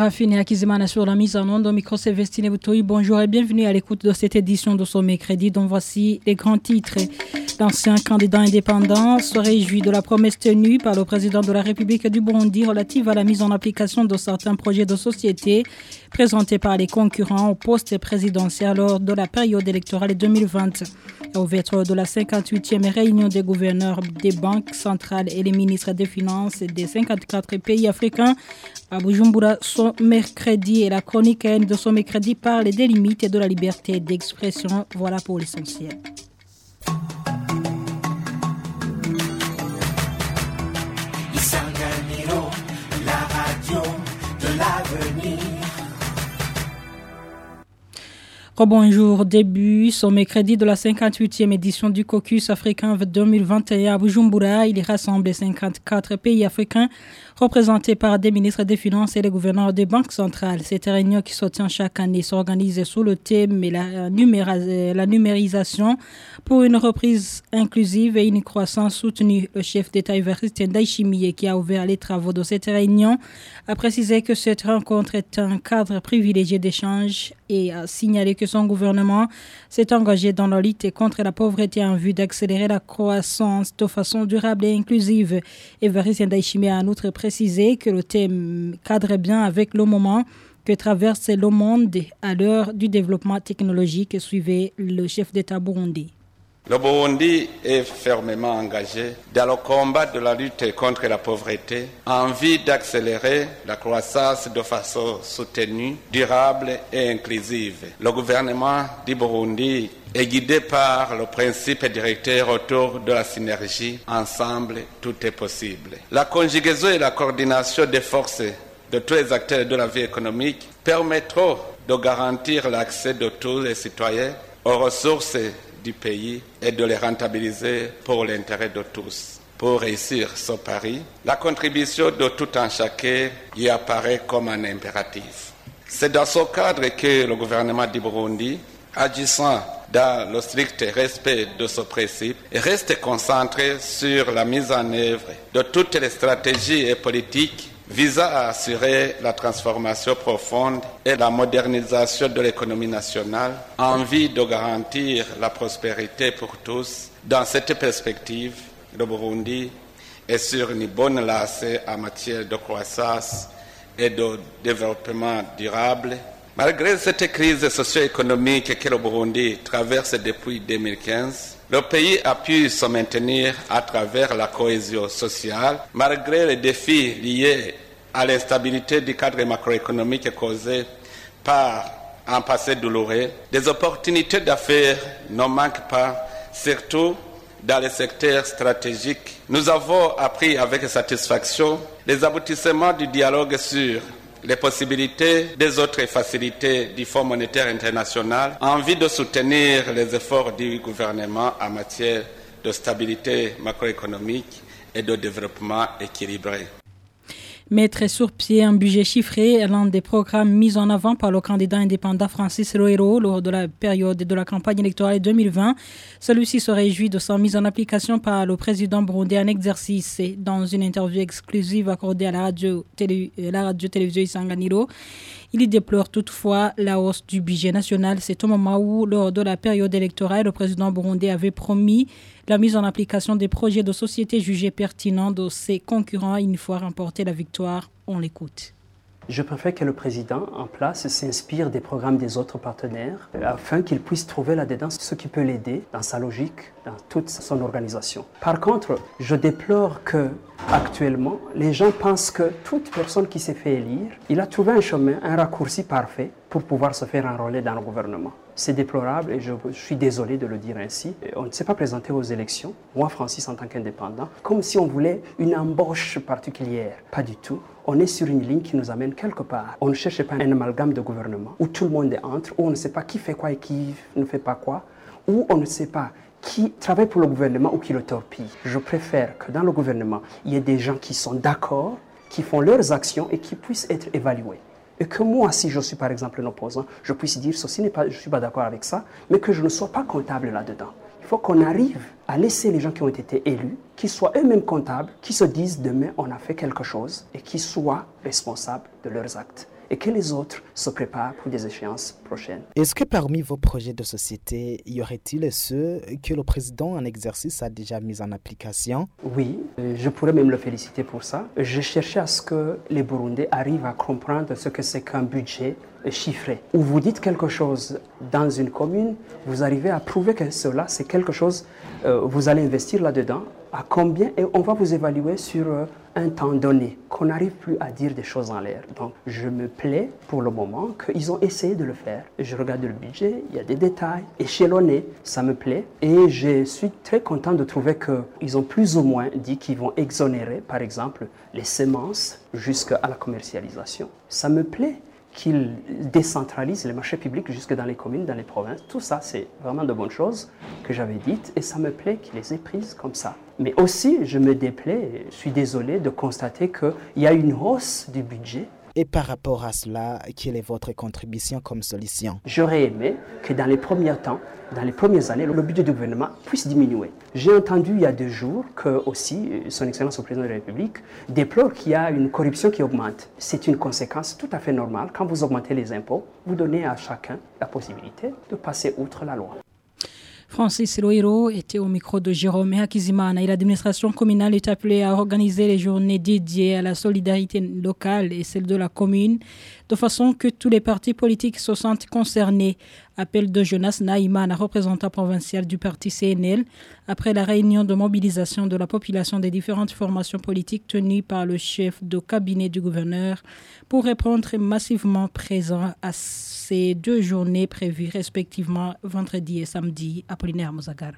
Séraphine Akizimana sur la mise en onde au micro Célestine Boutoui. Bonjour et bienvenue à l'écoute de cette édition de Sommet Crédit dont voici les grands titres. L'ancien candidat indépendant se réjouit de la promesse tenue par le président de la République du Burundi relative à la mise en application de certains projets de société présentés par les concurrents au poste présidentiel lors de la période électorale 2020. Ouverture de la 58e réunion des gouverneurs des banques centrales et les ministres des Finances des 54 pays africains à Bujumbura son mercredi et la chronique de son mercredi parle des limites de la liberté d'expression. Voilà pour l'essentiel. Bonjour, début son mercredi de la 58e édition du Caucus africain 2021 à Bujumbura. Il rassemble 54 pays africains représentés par des ministres des Finances et les gouverneurs des banques centrales. Cette réunion qui se tient chaque année s'organise sous le thème la, la numérisation pour une reprise inclusive et une croissance soutenue. Le chef d'État Évariste Ndaïchimie qui a ouvert les travaux de cette réunion a précisé que cette rencontre est un cadre privilégié d'échange et a signalé que son gouvernement s'est engagé dans la lutte contre la pauvreté en vue d'accélérer la croissance de façon durable et inclusive. Évariste Ndaïchimie a en outre précisé que le thème cadre bien avec le moment que traverse le monde à l'heure du développement technologique, suivait le chef d'État burundais. Le Burundi est fermement engagé dans le combat de la lutte contre la pauvreté en vue d'accélérer la croissance de façon soutenue, durable et inclusive. Le gouvernement du Burundi est guidé par le principe directeur autour de la synergie. Ensemble, tout est possible. La conjugaison et la coordination des forces de tous les acteurs de la vie économique permettront de garantir l'accès de tous les citoyens aux ressources du pays et de les rentabiliser pour l'intérêt de tous. Pour réussir ce pari, la contribution de tout un chacun y apparaît comme un impératif. C'est dans ce cadre que le gouvernement du Burundi, agissant dans le strict respect de ce principe, reste concentré sur la mise en œuvre de toutes les stratégies et politiques visant à assurer la transformation profonde et la modernisation de l'économie nationale en vue de garantir la prospérité pour tous. Dans cette perspective, le Burundi est sur une bonne lacée en matière de croissance et de développement durable. Malgré cette crise socio-économique que le Burundi traverse depuis 2015, le pays a pu se maintenir à travers la cohésion sociale malgré les défis liés à l'instabilité du cadre macroéconomique causé par un passé douloureux. Des opportunités d'affaires ne manquent pas, surtout dans les secteurs stratégiques. Nous avons appris avec satisfaction les aboutissements du dialogue sur les possibilités des autres facilités du Fonds monétaire international en vue de soutenir les efforts du gouvernement en matière de stabilité macroéconomique et de développement équilibré. Mettre sur pied un budget chiffré l'un des programmes mis en avant par le candidat indépendant Francis Roero lors de la période de la campagne électorale 2020. Celui-ci se réjouit de sa mise en application par le président burundais en exercice. Dans une interview exclusive accordée à la radio-télévision radio Isanganiro, il y déplore toutefois la hausse du budget national. C'est au moment où, lors de la période électorale, le président burundais avait promis la mise en application des projets de société jugés pertinents de ses concurrents une fois remporté la victoire. On l'écoute. Je préfère que le président en place s'inspire des programmes des autres partenaires afin qu'il puisse trouver là-dedans ce qui peut l'aider dans sa logique, dans toute son organisation. Par contre, je déplore que actuellement, les gens pensent que toute personne qui s'est fait élire, il a trouvé un chemin, un raccourci parfait pour pouvoir se faire enrôler dans le gouvernement. C'est déplorable et je, suis désolé de le dire ainsi. On ne s'est pas présenté aux élections, moi Francis en tant qu'indépendant, comme si on voulait une embauche particulière. Pas du tout. On est sur une ligne qui nous amène quelque part. On ne cherche pas un amalgame de gouvernement où tout le monde entre, où on ne sait pas qui fait quoi et qui ne fait pas quoi, où on ne sait pas qui travaille pour le gouvernement ou qui le torpille. Je préfère que dans le gouvernement, il y ait des gens qui sont d'accord, qui font leurs actions et qui puissent être évalués. Et que moi, si je suis par exemple un opposant, je puisse dire ceci n'est pas, je ne suis pas d'accord avec ça, mais que je ne sois pas comptable là-dedans. Il faut qu'on arrive à laisser les gens qui ont été élus, qui soient eux-mêmes comptables, qui se disent demain on a fait quelque chose et qui soient responsables de leurs actes et que les autres se préparent pour des échéances prochaines. Est-ce que parmi vos projets de société, y aurait-il ceux que le président en exercice a déjà mis en application? Oui, je pourrais même le féliciter pour ça. Je cherchais à ce que les Burundais arrivent à comprendre ce que c'est qu'un budget chiffré. Où vous dites quelque chose dans une commune, vous arrivez à prouver que cela, c'est quelque chose, euh, vous allez investir là-dedans, à combien, et on va vous évaluer sur euh, un temps donné, qu'on n'arrive plus à dire des choses en l'air. Donc, je me plais pour le moment qu'ils ont essayé de le faire. Je regarde le budget, il y a des détails échelonnés, ça me plaît. Et je suis très content de trouver qu'ils ont plus ou moins dit qu'ils vont exonérer, par exemple, les semences jusqu'à la commercialisation. Ça me plaît qu'ils décentralisent les marchés publics jusque dans les communes, dans les provinces. Tout ça, c'est vraiment de bonnes choses que j'avais dites et ça me plaît qu'ils les aient prises comme ça. Mais aussi, je me déplais, je suis désolé de constater qu'il y a une hausse du budget et par rapport à cela, quelle est votre contribution comme solution? J'aurais aimé que dans les premiers temps, dans les premières années, le budget du gouvernement puisse diminuer. J'ai entendu il y a deux jours que aussi Son Excellence le Président de la République déplore qu'il y a une corruption qui augmente. C'est une conséquence tout à fait normale. Quand vous augmentez les impôts, vous donnez à chacun la possibilité de passer outre la loi. Francis Loiro était au micro de Jérôme Hakizimana et l'administration communale est appelée à organiser les journées dédiées à la solidarité locale et celle de la commune de façon que tous les partis politiques se sentent concernés. Appel de Jonas Naïman, représentant provincial du parti CNL, après la réunion de mobilisation de la population des différentes formations politiques tenues par le chef de cabinet du gouverneur pour répondre massivement présent à ces deux journées prévues respectivement vendredi et samedi. Apollinaire Mozagar.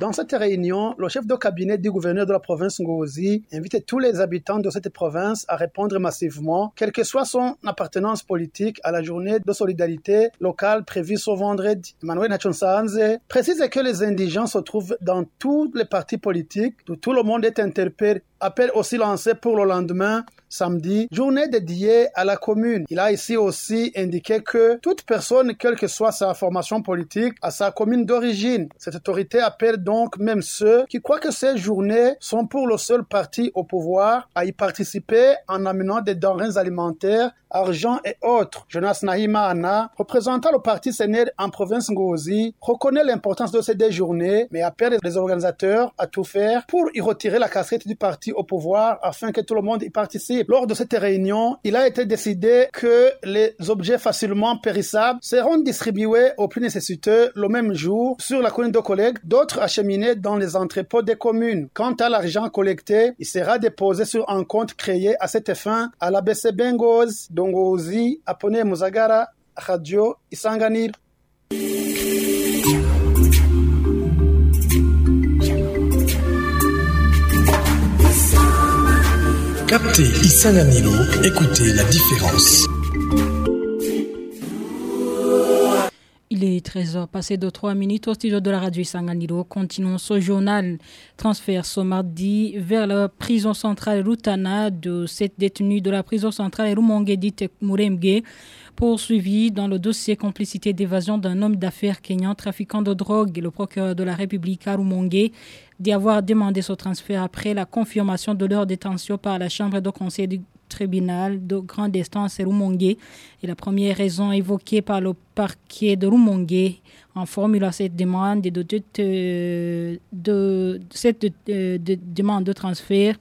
Dans cette réunion, le chef de cabinet du gouverneur de la province Ngozi invite tous les habitants de cette province à répondre massivement, quelle que soit son appartenance politique, à la journée de solidarité locale prévue ce vendredi. Emmanuel Nachonsanze précise que les indigents se trouvent dans tous les partis politiques, tout le monde est interpellé appel aussi lancé pour le lendemain, samedi, journée dédiée à la commune. Il a ici aussi indiqué que toute personne, quelle que soit sa formation politique, a sa commune d'origine. Cette autorité appelle donc même ceux qui croient que ces journées sont pour le seul parti au pouvoir à y participer en amenant des denrées alimentaires argent et autres. Jonas Nahima Anna, représentant le parti Sénède en province Ngozi, reconnaît l'importance de ces deux journées, mais appelle les organisateurs à tout faire pour y retirer la casquette du parti au pouvoir afin que tout le monde y participe. Lors de cette réunion, il a été décidé que les objets facilement périssables seront distribués aux plus nécessiteux le même jour sur la commune de collègues, d'autres acheminés dans les entrepôts des communes. Quant à l'argent collecté, il sera déposé sur un compte créé à cette fin à la BC Bengos dongozi apone muzagara radio isanganiro Captez Isanganiro, écoutez la différence. Il est 13h passé de 3 minutes au studio de la radio Isanganiro. Continuons ce journal. Transfert ce mardi vers la prison centrale Rutana de cette détenue de la prison centrale Rumongue dite Muremge poursuivi dans le dossier complicité d'évasion d'un homme d'affaires kenyan trafiquant de drogue. Le procureur de la République à Rumongue d'y avoir demandé ce transfert après la confirmation de leur détention par la Chambre de conseil du tribunal de grande instance Rumongue. Et la première raison évoquée par le parquet de Rumongue en formulant cette demande de, de, de, cette euh, demande de transfert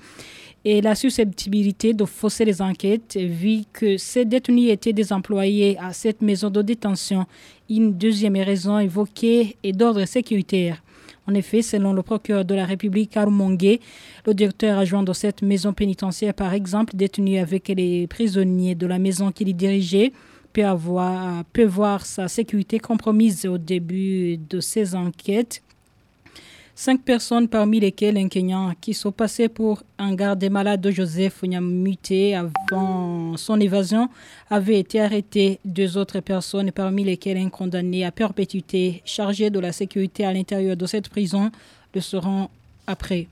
et la susceptibilité de fausser les enquêtes vu que ces détenus étaient des employés à cette maison de détention. Une deuxième raison évoquée est d'ordre sécuritaire. En effet, selon le procureur de la République, Arumongue, le directeur adjoint de cette maison pénitentiaire, par exemple, détenu avec les prisonniers de la maison qu'il dirigeait, peut, avoir, peut voir sa sécurité compromise au début de ces enquêtes. Cinq personnes, parmi lesquelles un Kenyan qui sont passés pour un garde des malades de Joseph muté avant son évasion, avaient été arrêtés. Deux autres personnes, parmi lesquelles un condamné à perpétuité chargé de la sécurité à l'intérieur de cette prison, le seront après.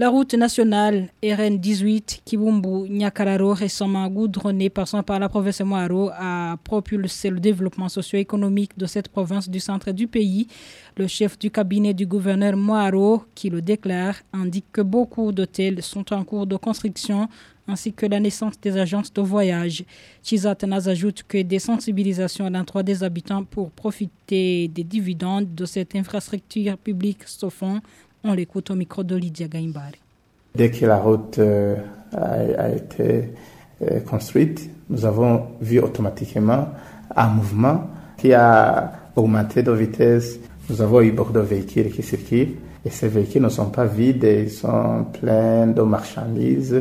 La route nationale RN18 Kibumbu-Nyakararo, récemment goudronnée passant par la province Moaro, a propulsé le développement socio-économique de cette province du centre du pays. Le chef du cabinet du gouverneur Moaro, qui le déclare, indique que beaucoup d'hôtels sont en cours de construction ainsi que la naissance des agences de voyage. Chizatanas ajoute que des sensibilisations à l'endroit des habitants pour profiter des dividendes de cette infrastructure publique se font. On l'écoute au micro de Lydia Gaimbari. Dès que la route euh, a, été euh, construite, nous avons vu automatiquement un mouvement qui a augmenté de vitesse. Nous avons eu beaucoup de véhicules qui circulent et ces véhicules ne sont pas vides, ils sont pleins de marchandises,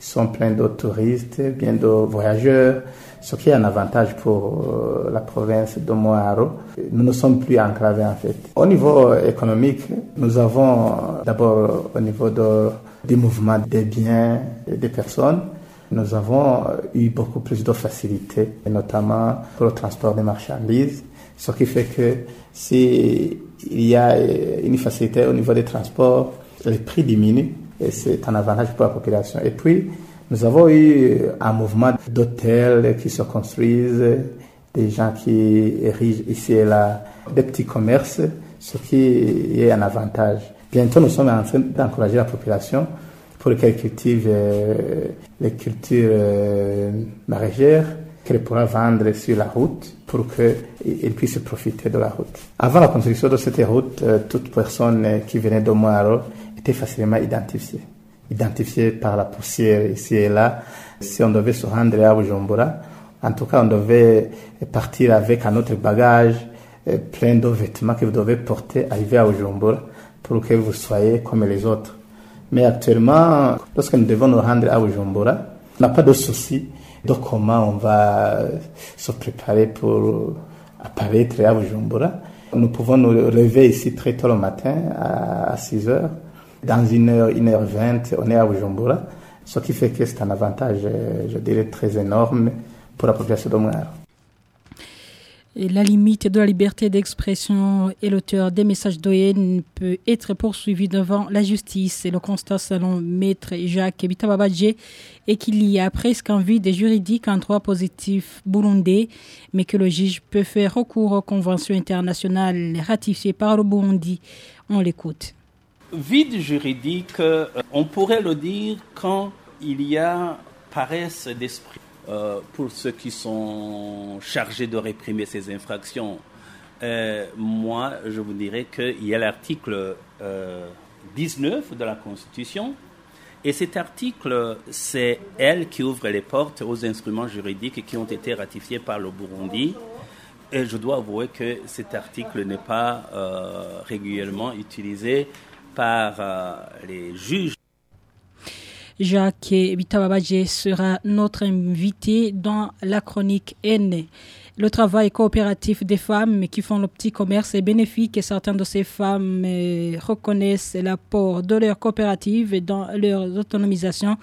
ils sont pleins de touristes, bien de voyageurs, ce qui est un avantage pour euh, la province de Moaro. Nous ne sommes plus enclavés en fait. Au niveau économique, nous avons d'abord au niveau de, du mouvement des biens et des personnes, nous avons eu beaucoup plus de facilité, notamment pour le transport des marchandises, ce qui fait que s'il y a une facilité au niveau des transports, les prix diminuent et c'est un avantage pour la population. Et puis, nous avons eu un mouvement d'hôtels qui se construisent, des gens qui érigent ici et là des petits commerces, ce qui est un avantage. Bientôt, nous sommes en train d'encourager la population pour qu'elle cultive euh, les cultures euh, maraîchères qu'elle pourra vendre sur la route pour qu'elle puisse profiter de la route. Avant la construction de cette route, euh, toute personne qui venait de Moaro était facilement identifiée. Identifiée par la poussière ici et là. Si on devait se rendre à Bujumbura, en tout cas, on devait partir avec un autre bagage plein de vêtements que vous devez porter, arriver à Bujumbura pour que vous soyez comme les autres. Mais actuellement, lorsque nous devons nous rendre à Bujumbura, on n'a pas de souci de comment on va se préparer pour apparaître à Bujumbura? Nous pouvons nous lever ici très tôt le matin à 6 heures. Dans une heure, une heure vingt, on est à Bujumbura. Ce qui fait que c'est un avantage, je dirais, très énorme pour la population de La limite de la liberté d'expression et l'auteur des messages d'ON peut être poursuivi devant la justice. Le constat selon maître Jacques Bitababadje est qu'il y a presque un vide juridique en droit positif burundais, mais que le juge peut faire recours aux conventions internationales ratifiées par le Burundi. On l'écoute. Vide juridique, euh, on pourrait le dire quand il y a paresse d'esprit euh, pour ceux qui sont chargés de réprimer ces infractions. Euh, moi, je vous dirais qu'il y a l'article 19 euh, de la Constitution. Et cet article, c'est elle qui ouvre les portes aux instruments juridiques qui ont été ratifiés par le Burundi. Et je dois avouer que cet article n'est pas régulièrement utilisé par les juges Jacques Bitababaje sera notre invité dans la chronique N. Le travail coopératif des femmes qui font le petit commerce est bénéfique et certaines de ces femmes euh, reconnaissent l'apport de leur coopérative dans leur autonomisation.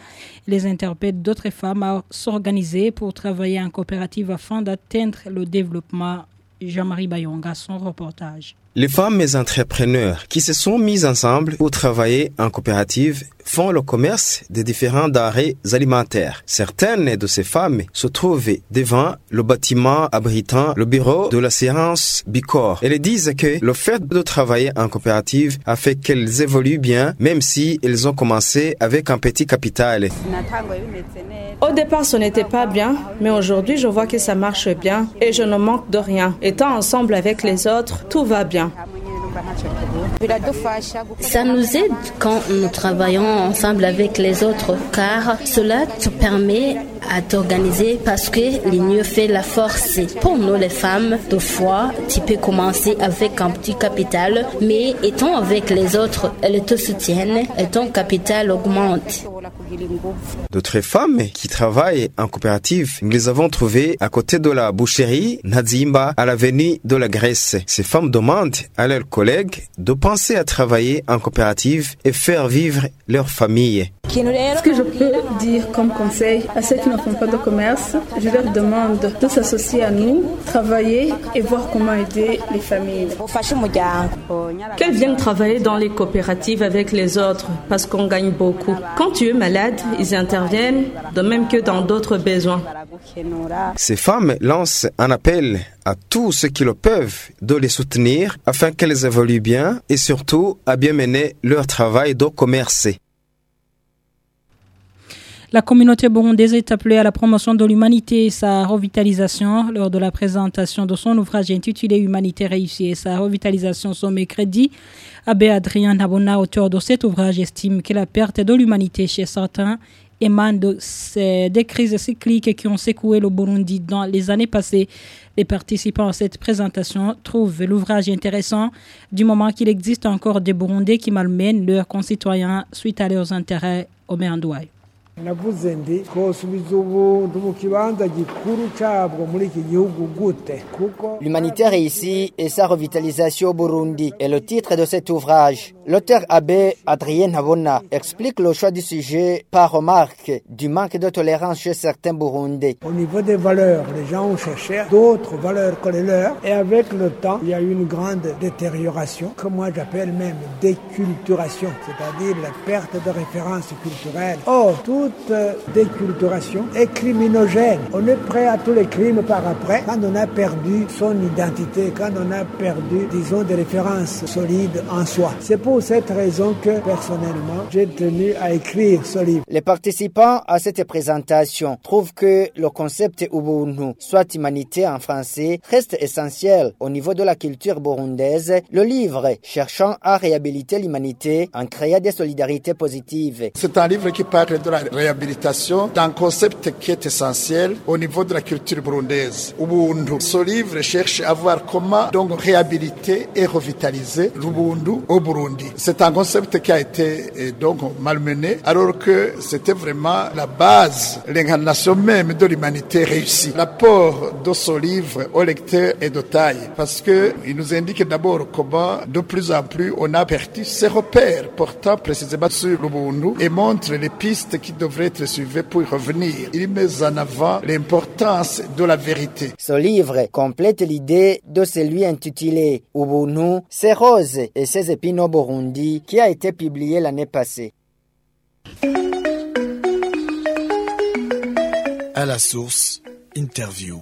Les interpellent d'autres femmes à s'organiser pour travailler en coopérative afin d'atteindre le développement. Jean-Marie Bayonga, son reportage. Les femmes entrepreneurs qui se sont mises ensemble pour travailler en coopérative font le commerce de différents denrées alimentaires. Certaines de ces femmes se trouvent devant le bâtiment abritant le bureau de la séance Bicor. Elles disent que le fait de travailler en coopérative a fait qu'elles évoluent bien, même si elles ont commencé avec un petit capital. Au départ, ce n'était pas bien, mais aujourd'hui, je vois que ça marche bien et je ne manque de rien. Étant ensemble avec les autres, tout va bien. Ça nous aide quand nous travaillons ensemble avec les autres, car cela te permet à t'organiser parce que l'union fait la force. Pour nous les femmes, de fois, tu peux commencer avec un petit capital, mais étant avec les autres, elles te soutiennent et ton capital augmente. D'autres femmes qui travaillent en coopérative, nous les avons trouvées à côté de la boucherie Nadzimba à l'avenue de la Grèce. Ces femmes demandent à leurs collègues de penser à travailler en coopérative et faire vivre leur famille. Ce que je peux dire comme conseil à ceux qui ne font pas de commerce, je leur demande de s'associer à nous, travailler et voir comment aider les familles. Qu'elles viennent travailler dans les coopératives avec les autres parce qu'on gagne beaucoup. Quand tu es malade, ils interviennent, de même que dans d'autres besoins. Ces femmes lancent un appel à tous ceux qui le peuvent de les soutenir afin qu'elles évoluent bien et surtout à bien mener leur travail de commerce. La communauté burundaise est appelée à la promotion de l'humanité et sa revitalisation lors de la présentation de son ouvrage intitulé Humanité réussie et sa revitalisation son mercredi. Abbé Adrien Nabona, auteur de cet ouvrage, estime que la perte de l'humanité chez certains émane des crises cycliques qui ont secoué le Burundi dans les années passées. Les participants à cette présentation trouvent l'ouvrage intéressant du moment qu'il existe encore des Burundais qui malmènent leurs concitoyens suite à leurs intérêts au Méandouaï. Navuze ndi kuko L'humanité réussie et sa revitalisation au Burundi est le titre de cet ouvrage. L'auteur abbé Adrien Nabona explique le choix du sujet par remarque du manque de tolérance chez certains Burundais. au niveau des valeurs, les gens ont cherché d'autres valeurs que les leurs et avec le temps, il y a eu une grande détérioration que moi j'appelle même déculturation, c'est-à-dire la perte de références culturelles. Or, toute déculturation est criminogène. On est prêt à tous les crimes par après quand on a perdu son identité, quand on a perdu, disons, des références solides en soi. C'est pour cette raison que, personnellement, j'ai tenu à écrire ce livre. Les participants à cette présentation trouvent que le concept Ubuntu, soit humanité en français, reste essentiel au niveau de la culture burundaise. Le livre cherchant à réhabiliter l'humanité en créant des solidarités positives. C'est un livre qui parle de la réhabilitation d'un concept qui est essentiel au niveau de la culture burundaise. Ubuntu. Ce livre cherche à voir comment donc réhabiliter et revitaliser l'Ubuntu au Burundi. C'est un concept qui a été eh, donc malmené alors que c'était vraiment la base, l'incarnation même de l'humanité réussie. L'apport de ce livre au lecteur est de taille parce que il nous indique d'abord comment de plus en plus on a perdu ses repères portant précisément sur l'Ubuntu et montre les pistes qui devraient être suivies pour y revenir. Il met en avant l'importance de la vérité. Ce livre complète l'idée de celui intitulé Ubuntu, ses roses et ses épines au Burundi qui a été publié l'année passée. À la source, interview.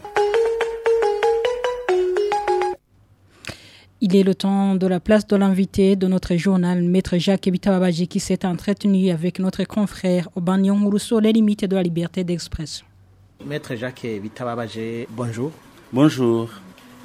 Il est le temps de la place de l'invité de notre journal, Maître Jacques Ebitababaji, qui s'est entretenu avec notre confrère Obanion Rousseau, les limites de la liberté d'expression. Maître Jacques Vitababagé, bonjour. Bonjour.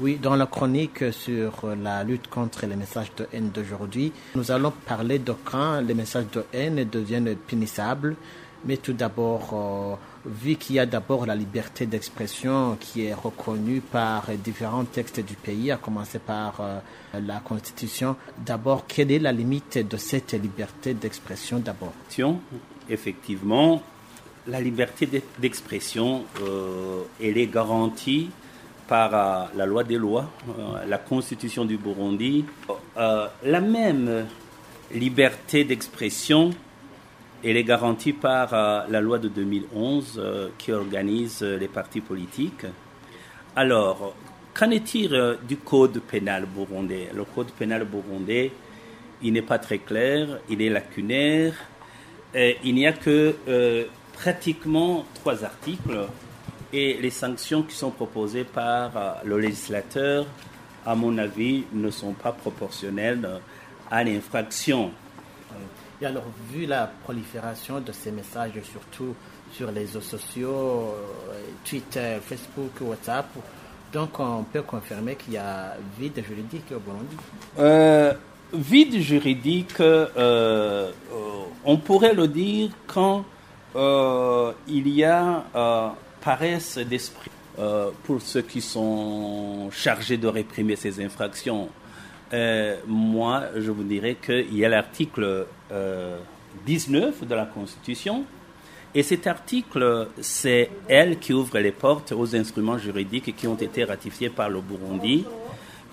Oui, dans la chronique sur la lutte contre les messages de haine d'aujourd'hui, nous allons parler de quand les messages de haine deviennent punissables. Mais tout d'abord, euh, vu qu'il y a d'abord la liberté d'expression qui est reconnue par différents textes du pays, à commencer par euh, la Constitution, d'abord, quelle est la limite de cette liberté d'expression d'abord? Effectivement, la liberté d'expression, euh, elle est garantie par euh, la loi des lois, la constitution du Burundi. La même liberté d'expression, elle est garantie par euh, la loi de 2011 euh, qui organise euh, les partis politiques. Alors, qu'en est-il du code pénal burundais? Le code pénal burundais, il n'est pas très clair, il est lacunaire. Il n'y a que pratiquement trois articles et les sanctions qui sont proposées par le législateur, à mon avis, ne sont pas proportionnelles à l'infraction. Et alors, vu la prolifération de ces messages, surtout sur les réseaux sociaux, euh, Twitter, Facebook, WhatsApp, donc on peut confirmer qu'il y a vide juridique au Burundi Euh, vide juridique, euh, on pourrait le dire quand il y a paresse d'esprit pour ceux qui sont chargés de réprimer ces infractions. Euh, moi, je vous dirais qu'il y a l'article euh, 19 de la Constitution. Et cet article, c'est elle qui ouvre les portes aux instruments juridiques qui ont été ratifiés par le Burundi.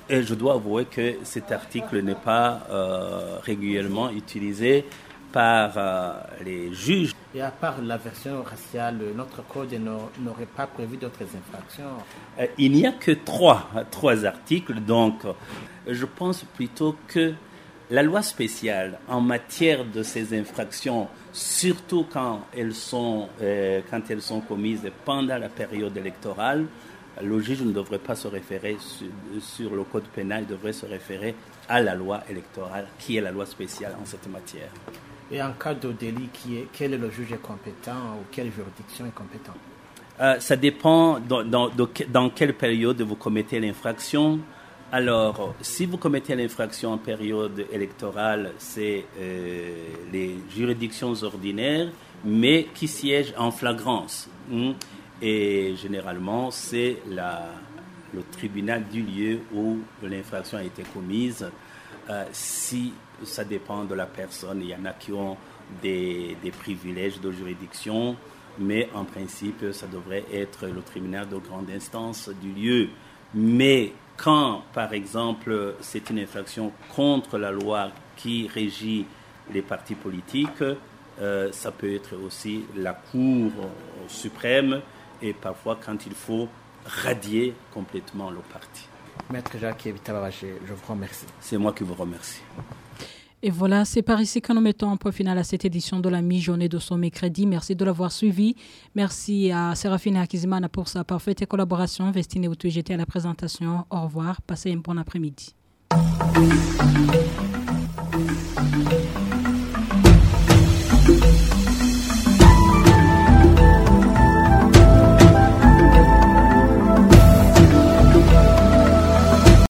Et je dois avouer que cet article n'est pas euh, régulièrement utilisé par euh, les juges. Et à part la version raciale, notre code n'a- n'aurait pas prévu d'autres infractions. Euh, il n'y a que trois, trois articles, donc euh, je pense plutôt que la loi spéciale en matière de ces infractions, surtout quand elles sont, euh, commises pendant la période électorale, le juge ne devrait pas se référer sur, sur le code pénal, il devrait se référer à la loi électorale, qui est la loi spéciale en cette matière. Et en cas de délit, qui est, quel est le juge compétent ou quelle juridiction est compétente? Euh, Ça dépend dans, dans, dans, quelle période vous commettez l'infraction. Alors, si vous commettez l'infraction en période électorale, c'est euh, les juridictions ordinaires, mais qui siègent en flagrance. Hein. Et généralement, c'est le tribunal du lieu où l'infraction a été commise. Euh, si ça dépend de la personne. Il y en a qui ont des, privilèges de juridiction, mais en principe, ça devrait être le tribunal de grande instance du lieu. Mais quand, par exemple, c'est une infraction contre la loi qui régit les partis politiques, euh, ça peut être aussi la Cour suprême et parfois quand il faut radier complètement le parti. Maître Jacques je vous remercie. C'est moi qui vous remercie. Et voilà, c'est par ici que nous mettons un point final à cette édition de la mi-journée de son mercredi. Merci de l'avoir suivi. Merci à Séraphine Akizimana pour sa parfaite collaboration. Vestine j'étais à la présentation. Au revoir. Passez un bon après-midi.